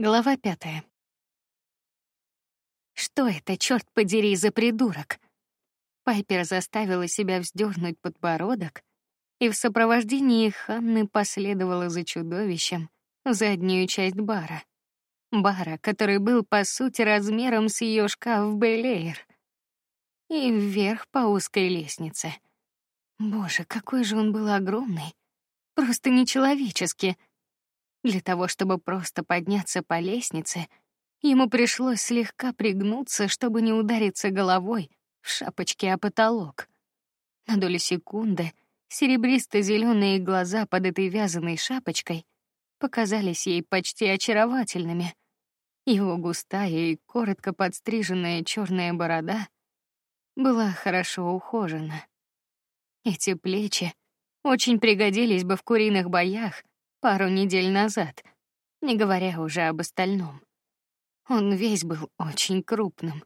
Глава пятая. Что это, черт подери, за придурок? Пайпер заставила себя вздернуть подбородок и в сопровождении Ханны последовала за чудовищем в заднюю часть бара. Бара, который был по сути размером с ее шкаф в Белеер. И вверх по узкой лестнице. Боже, какой же он был огромный. Просто нечеловеческий. Для того, чтобы просто подняться по лестнице, ему пришлось слегка пригнуться, чтобы не удариться головой в шапочке о потолок. На долю секунды серебристо-зеленые глаза под этой вязаной шапочкой показались ей почти очаровательными. Его густая и коротко подстриженная черная борода была хорошо ухожена. Эти плечи очень пригодились бы в куриных боях пару недель назад, не говоря уже об остальном. Он весь был очень крупным,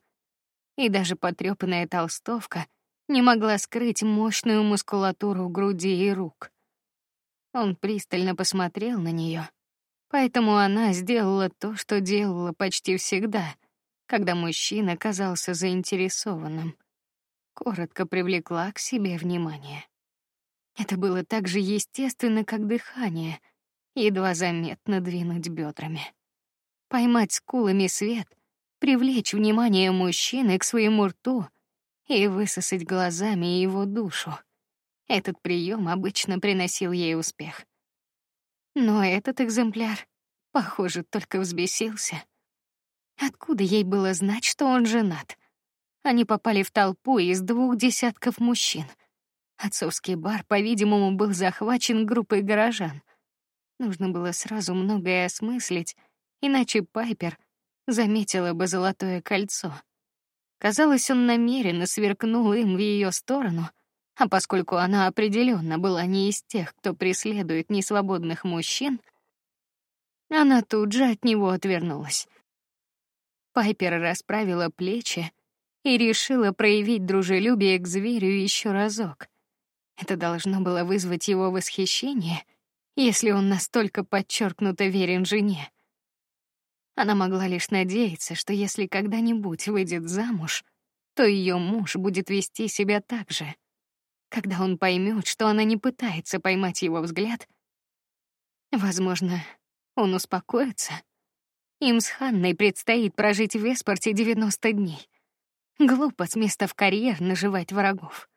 и даже потрёпанная толстовка не могла скрыть мощную мускулатуру груди и рук. Он пристально посмотрел на нее, поэтому она сделала то, что делала почти всегда, когда мужчина казался заинтересованным. Коротко привлекла к себе внимание. Это было так же естественно, как дыхание — едва заметно двинуть бедрами, поймать скулами свет, привлечь внимание мужчины к своему рту и высосать глазами его душу. Этот прием обычно приносил ей успех. Но этот экземпляр, похоже, только взбесился. Откуда ей было знать, что он женат? Они попали в толпу из двух десятков мужчин. Отцовский бар, по-видимому, был захвачен группой горожан. Нужно было сразу многое осмыслить, иначе Пайпер заметила бы золотое кольцо. Казалось, он намеренно сверкнул им в ее сторону, а поскольку она определенно была не из тех, кто преследует несвободных мужчин, она тут же от него отвернулась. Пайпер расправила плечи и решила проявить дружелюбие к зверю еще разок. Это должно было вызвать его восхищение если он настолько подчеркнуто верен жене. Она могла лишь надеяться, что если когда-нибудь выйдет замуж, то ее муж будет вести себя так же. Когда он поймет, что она не пытается поймать его взгляд, возможно, он успокоится. Им с Ханной предстоит прожить в Эспорте 90 дней. Глупо с места в карьер наживать врагов.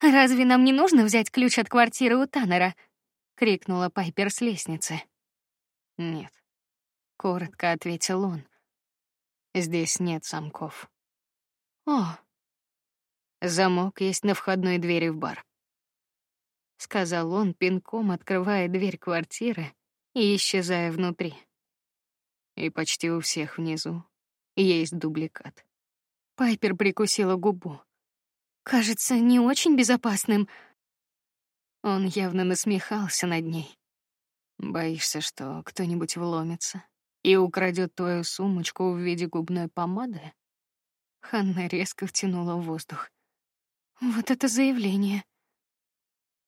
Разве нам не нужно взять ключ от квартиры у Таннера? Крикнула Пайпер с лестницы. Нет, коротко ответил он. Здесь нет замков. О, замок есть на входной двери в бар, сказал он пинком, открывая дверь квартиры и исчезая внутри. И почти у всех внизу есть дубликат. Пайпер прикусила губу. Кажется, не очень безопасным, он явно насмехался над ней. Боишься, что кто-нибудь вломится и украдет твою сумочку в виде губной помады? Ханна резко втянула воздух. Вот это заявление.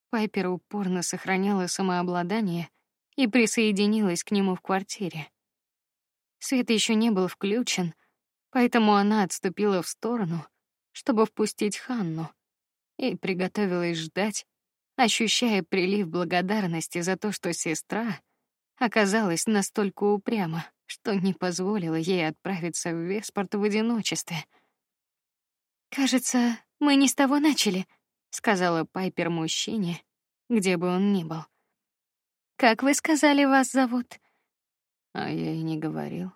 Пайпер упорно сохраняла самообладание и присоединилась к нему в квартире. Свет еще не был включен, поэтому она отступила в сторону, чтобы впустить Ханну, и приготовилась ждать, ощущая прилив благодарности за то, что сестра оказалась настолько упряма, что не позволила ей отправиться в Веспорт в одиночестве. Кажется, мы не с того начали, сказала Пайпер мужчине, где бы он ни был. Как вы сказали, вас зовут? А я и не говорил.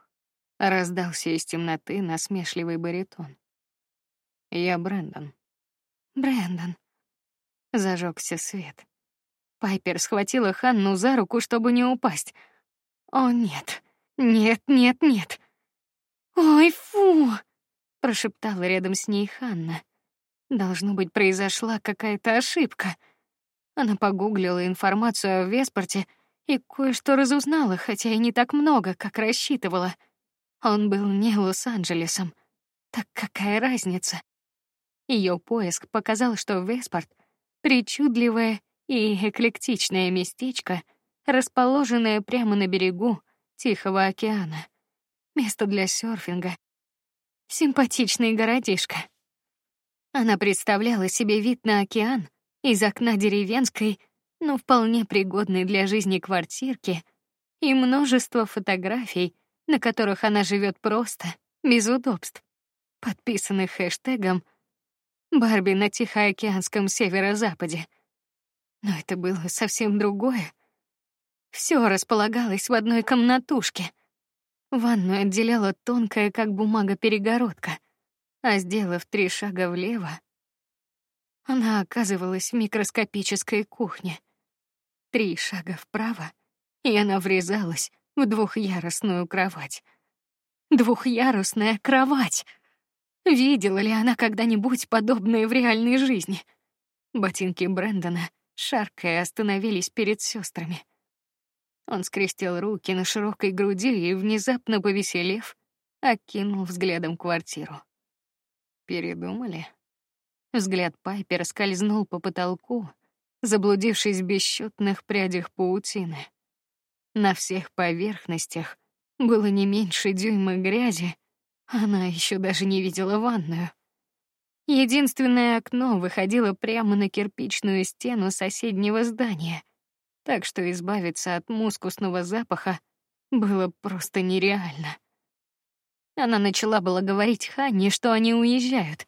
Раздался из темноты насмешливый баритон. Я Брэндон. Брэндон. Зажегся свет. Пайпер схватила Ханну за руку, чтобы не упасть. О нет, нет, нет, нет. Ой, фу! прошептала рядом с ней Ханна. Должно быть, произошла какая-то ошибка. Она погуглила информацию о Веспорте и кое-что разузнала, хотя и не так много, как рассчитывала. Он был не Лос-Анджелесом. Так какая разница? Ее поиск показал, что Веспорт причудливое и эклектичное местечко, расположенное прямо на берегу Тихого океана. Место для серфинга. Симпатичный городишко. Она представляла себе вид на океан из окна деревенской, но вполне пригодной для жизни квартирки и множество фотографий, на которых она живет просто, без удобств, подписанных хэштегом Барби на Тихоокеанском северо-западе. Но это было совсем другое. Все располагалось в одной комнатушке. Ванную отделяла тонкая, как бумага, перегородка, а сделав три шага влево, она оказывалась в микроскопической кухне. Три шага вправо, и она врезалась в двухъярусную кровать. Двухъярусная кровать. Видела ли она когда-нибудь подобное в реальной жизни? Ботинки Брэндона, шаркая, остановились перед сестрами. Он скрестил руки на широкой груди и внезапно повеселев, окинул взглядом квартиру. Передумали? Взгляд Пайпера скользнул по потолку, заблудившись в бесчетных прядях паутины. На всех поверхностях было не меньше дюйма грязи. Она еще даже не видела ванную. Единственное окно выходило прямо на кирпичную стену соседнего здания, так что избавиться от мускусного запаха было просто нереально. Она начала было говорить Ханне, что они уезжают,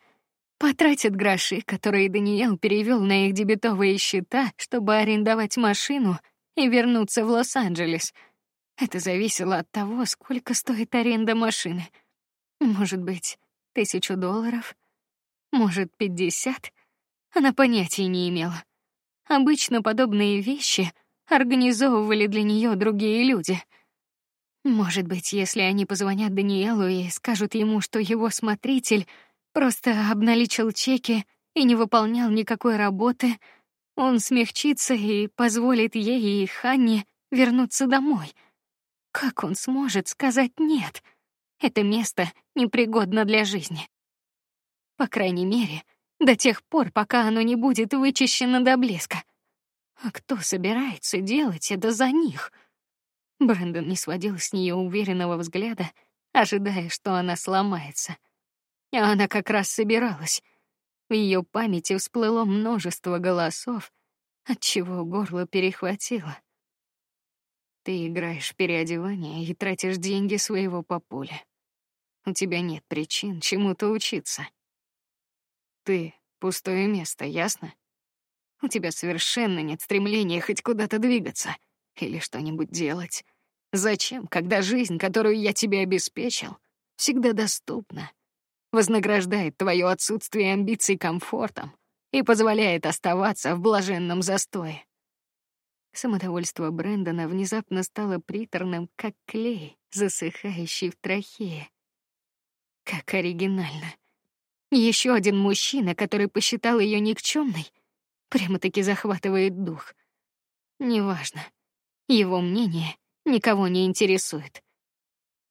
потратят гроши, которые Даниэл перевел на их дебетовые счета, чтобы арендовать машину и вернуться в Лос-Анджелес. Это зависело от того, сколько стоит аренда машины. Может быть, тысячу долларов, может, пятьдесят. Она понятия не имела. Обычно подобные вещи организовывали для нее другие люди. Может быть, если они позвонят Даниэлу и скажут ему, что его смотритель просто обналичил чеки и не выполнял никакой работы, он смягчится и позволит ей и Ханне вернуться домой. Как он сможет сказать нет? Это место непригодно для жизни. По крайней мере, до тех пор, пока оно не будет вычищено до блеска. А кто собирается делать это за них? Брэндон не сводил с нее уверенного взгляда, ожидая, что она сломается. А она как раз собиралась. В ее памяти всплыло множество голосов, от чего горло перехватило. Ты играешь в переодевание и тратишь деньги своего папуля. У тебя нет причин чему-то учиться. Ты пустое место, ясно? У тебя совершенно нет стремления хоть куда-то двигаться или что-нибудь делать. Зачем, когда жизнь, которую я тебе обеспечил, всегда доступна, вознаграждает твое отсутствие амбиций комфортом и позволяет оставаться в блаженном застое? Самодовольство Брэндона внезапно стало приторным, как клей, засыхающий в трахее. Как оригинально. Еще один мужчина, который посчитал ее никчемной, прямо-таки захватывает дух. Неважно. Его мнение никого не интересует.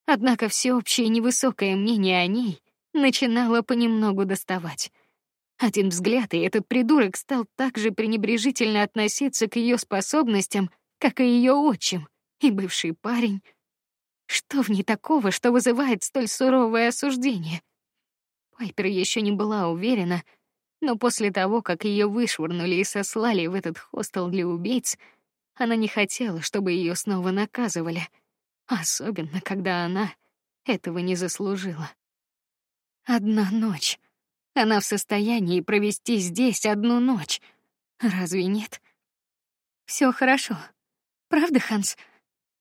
Однако всеобщее невысокое мнение о ней начинало понемногу доставать. Один взгляд, и этот придурок стал так же пренебрежительно относиться к ее способностям, как и ее отчим и бывший парень. Что в ней такого, что вызывает столь суровое осуждение? Пайпер еще не была уверена, но после того, как ее вышвырнули и сослали в этот хостел для убийц, она не хотела, чтобы ее снова наказывали, особенно когда она этого не заслужила. Одна ночь. Она в состоянии провести здесь одну ночь. Разве нет? Все хорошо. Правда, Ханс?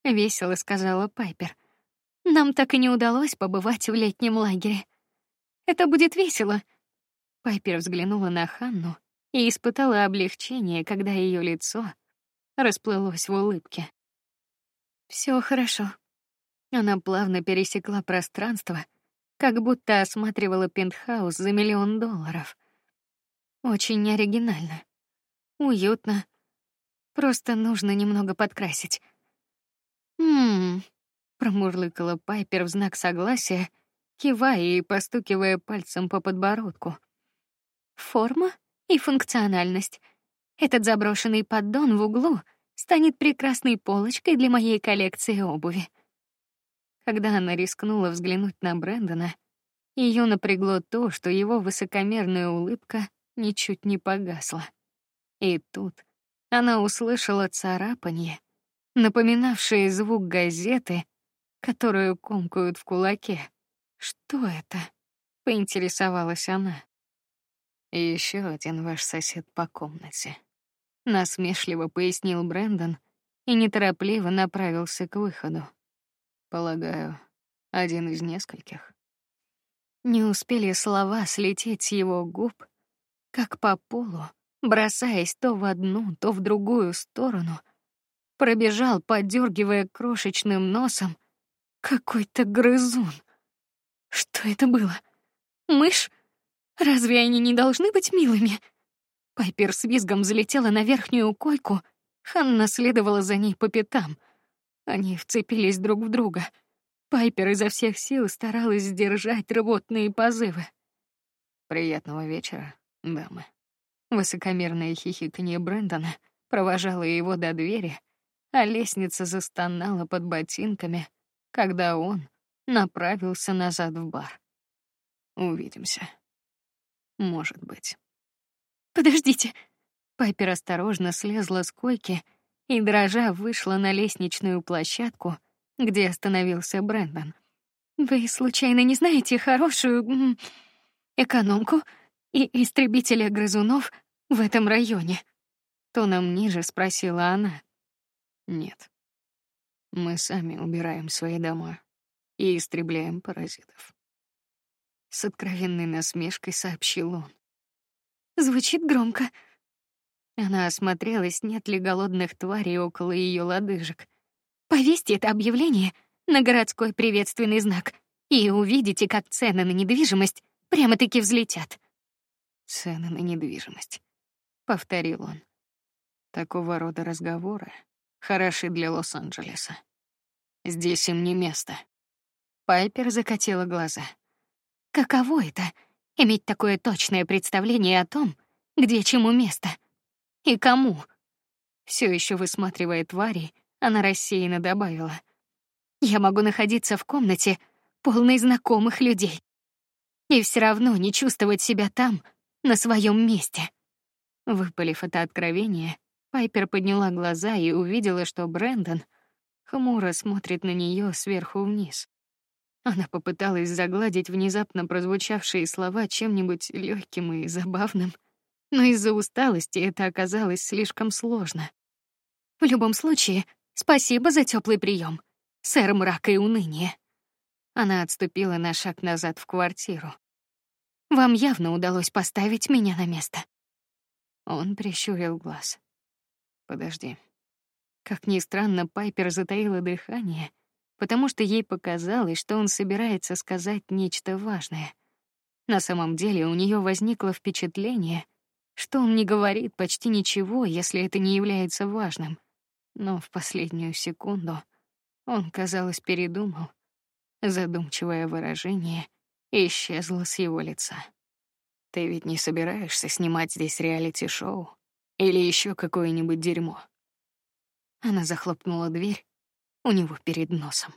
Весело сказала Пайпер. Нам так и не удалось побывать в летнем лагере. Это будет весело, Пайпер взглянула на Ханну и испытала облегчение, когда ее лицо расплылось в улыбке. Все хорошо. Она плавно пересекла пространство, как будто осматривала пентхаус за миллион долларов. Очень оригинально, уютно. Просто нужно немного подкрасить. Хм, промурлыкала Пайпер в знак согласия, кивая и постукивая пальцем по подбородку. Форма и функциональность. Этот заброшенный поддон в углу станет прекрасной полочкой для моей коллекции обуви. Когда она рискнула взглянуть на Брэндона, ее напрягло то, что его высокомерная улыбка ничуть не погасла. И тут она услышала царапанье, напоминавшее звук газеты, которую комкают в кулаке. Что это? Поинтересовалась она. Еще один ваш сосед по комнате. Насмешливо пояснил Брэндон и неторопливо направился к выходу. Полагаю, один из нескольких. Не успели слова слететь с его губ, как по полу, бросаясь то в одну, то в другую сторону, пробежал, подергивая крошечным носом, какой-то грызун. Что это было? Мышь? Разве они не должны быть милыми? Пайпер с визгом залетела на верхнюю койку, Ханна следовала за ней по пятам. Они вцепились друг в друга. Пайпер изо всех сил старалась сдержать рвотные позывы. Приятного вечера, дамы. Высокомерное хихиканье Брэндона провожало его до двери, а лестница застонала под ботинками, когда он направился назад в бар. Увидимся. Может быть. Подождите. Пайпер осторожно слезла с койки и дрожа вышла на лестничную площадку, где остановился Брэндон. Вы случайно не знаете хорошую экономку и истребителя грызунов в этом районе? Тоном ниже спросила она. Нет. Мы сами убираем свои дома и истребляем паразитов. С откровенной насмешкой сообщил он. Звучит громко. Она осмотрелась, нет ли голодных тварей около ее лодыжек. Повесьте это объявление на городской приветственный знак, и увидите, как цены на недвижимость прямо-таки взлетят. Цены на недвижимость, повторил он. Такого рода разговоры хороши для Лос-Анджелеса. Здесь им не место. Пайпер закатила глаза. Каково это иметь такое точное представление о том, где чему место и кому? Все еще высматривая твари, она рассеянно добавила: "Я могу находиться в комнате полной знакомых людей и все равно не чувствовать себя там, на своем месте". Выпалив это откровение, Пайпер подняла глаза и увидела, что Брэндон хмуро смотрит на нее сверху вниз. Она попыталась загладить внезапно прозвучавшие слова чем-нибудь легким и забавным, но из-за усталости это оказалось слишком сложно. В любом случае, спасибо за теплый прием, сэр мрак и уныние. Она отступила на шаг назад в квартиру. Вам явно удалось поставить меня на место. Он прищурил глаз. Подожди. Как ни странно, Пайпер затаила дыхание, потому что ей показалось, что он собирается сказать нечто важное. На самом деле у нее возникло впечатление, что он не говорит почти ничего, если это не является важным. Но в последнюю секунду он, казалось, передумал. Задумчивое выражение исчезло с его лица. Ты ведь не собираешься снимать здесь реалити-шоу? Или еще какое-нибудь дерьмо. Она захлопнула дверь у него перед носом.